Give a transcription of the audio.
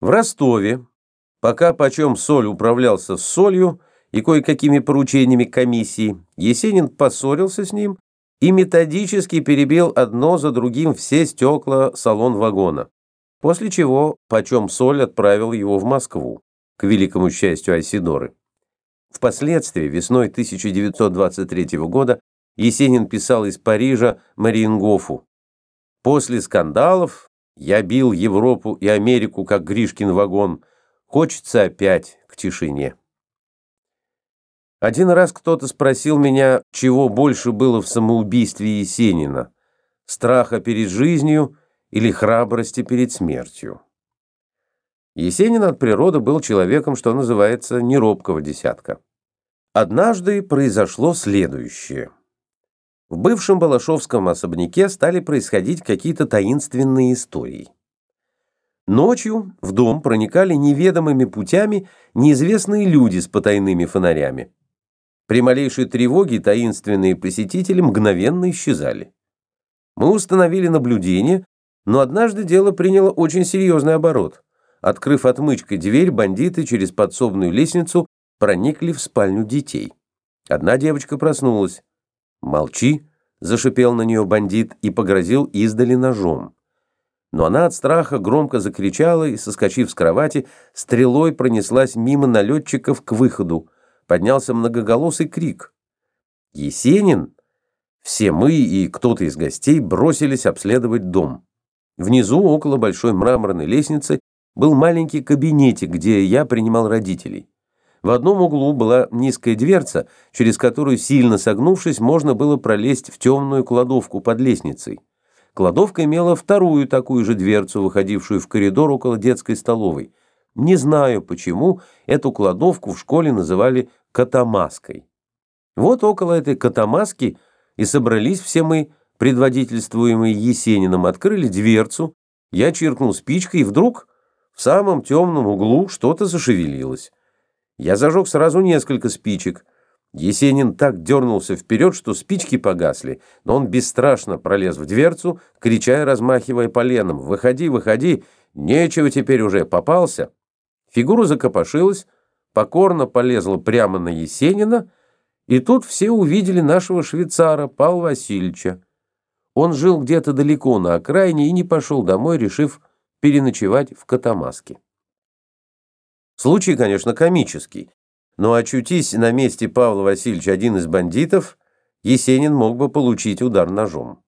В Ростове, пока почем соль управлялся с солью и кое-какими поручениями комиссии, Есенин поссорился с ним и методически перебил одно за другим все стекла салон вагона, после чего почем соль отправил его в Москву, к великому счастью Айсидоры. Впоследствии, весной 1923 года, Есенин писал из Парижа Мариенгофу. «После скандалов я бил Европу и Америку, как Гришкин вагон. Хочется опять к тишине. Один раз кто-то спросил меня, чего больше было в самоубийстве Есенина – страха перед жизнью или храбрости перед смертью. Есенин от природы был человеком, что называется, неробкого десятка. Однажды произошло следующее – в бывшем Балашовском особняке стали происходить какие-то таинственные истории. Ночью в дом проникали неведомыми путями неизвестные люди с потайными фонарями. При малейшей тревоге таинственные посетители мгновенно исчезали. Мы установили наблюдение, но однажды дело приняло очень серьезный оборот. Открыв отмычкой дверь, бандиты через подсобную лестницу проникли в спальню детей. Одна девочка проснулась. «Молчи!» — зашипел на нее бандит и погрозил издали ножом. Но она от страха громко закричала и, соскочив с кровати, стрелой пронеслась мимо налетчиков к выходу. Поднялся многоголосый крик. Есенин, все мы и кто-то из гостей бросились обследовать дом. Внизу, около большой мраморной лестницы, был маленький кабинетик, где я принимал родителей. В одном углу была низкая дверца, через которую, сильно согнувшись, можно было пролезть в темную кладовку под лестницей. Кладовка имела вторую такую же дверцу, выходившую в коридор около детской столовой. Не знаю почему, эту кладовку в школе называли «катамаской». Вот около этой катамаски и собрались все мы, предводительствуемые Есениным, открыли дверцу, я чиркнул спичкой, и вдруг в самом темном углу что-то зашевелилось. Я зажег сразу несколько спичек. Есенин так дернулся вперед, что спички погасли, но он бесстрашно пролез в дверцу, крича и размахивая поленом «Выходи, выходи! Нечего теперь уже, попался!» Фигура закопошилась, покорно полезла прямо на Есенина, и тут все увидели нашего швейцара Павла Васильевича. Он жил где-то далеко на окраине и не пошел домой, решив переночевать в Катамаске. Случай, конечно, комический, но очутись на месте Павла Васильевича один из бандитов, Есенин мог бы получить удар ножом.